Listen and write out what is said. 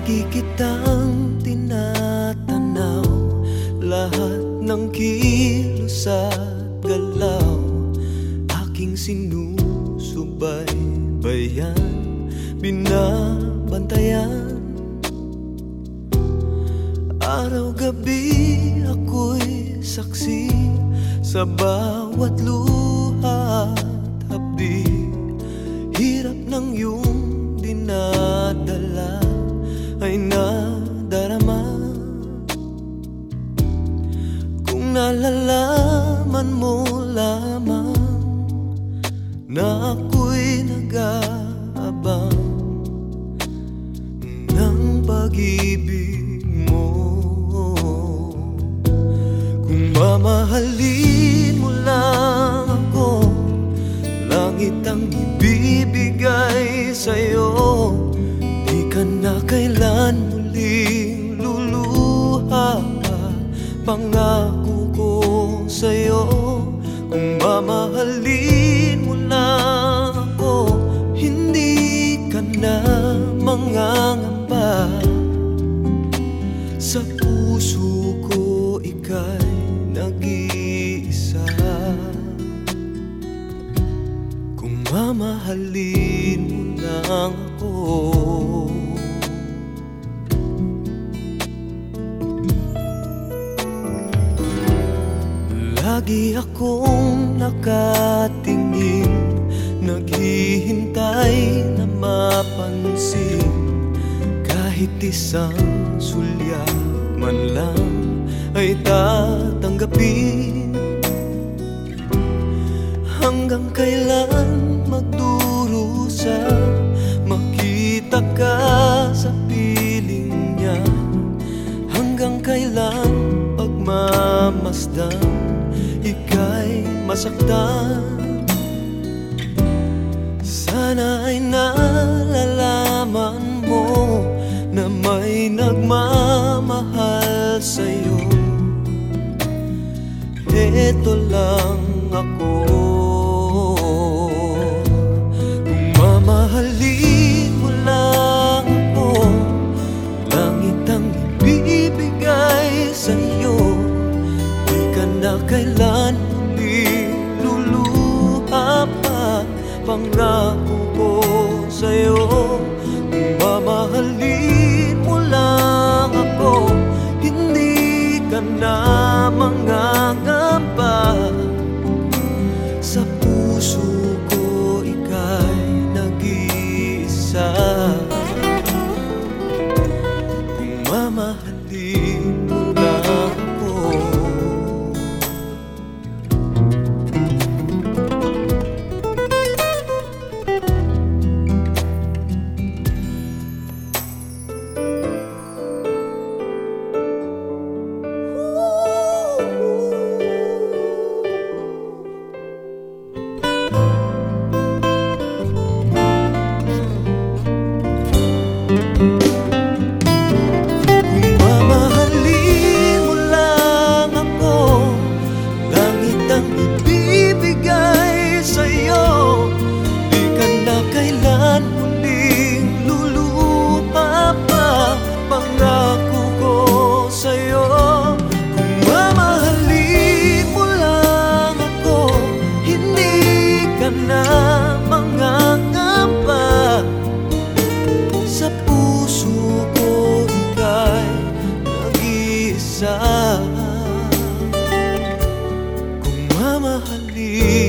Lagi kitang tinatanaw. Lahat ng kilos at galaw. Aking sinusubaybayan. Binabantayan. Araw-gabi ako'y saksi Sa bawat luha at hapdi. Hirap ng iyong dinadala Ay nadarama. Kung nalalaman mo lamang Na ako'y nag-aabang Ng pag-ibig mo. Kung mamahalin mo lang ako Langit ang ibibigay Pangako ko sa'yo. Kung mamahalin mo lang ako Hindi ka na mangangamba. Sa puso ko ika'y nag-iisa. Kung mamahalin mo lang ako Lagi akong nakatingin Naghihintay na mapansin. Kahit isang sulyap man lang Ay tatanggapin. Hanggang kailan magdurusa Makita ka sa piling niya? Hanggang kailan pagmamasdan masaktan. Sana ay nalalaman mo Na may nagmamahal sa'yo. Ito lang ako. Kung mamahalin mo lang Langit ang ibibigay sa'yo. Di ka na kailan muli pa Pangako ko sa'yo? Kung mamahalin nag-iisa Kung mamahalin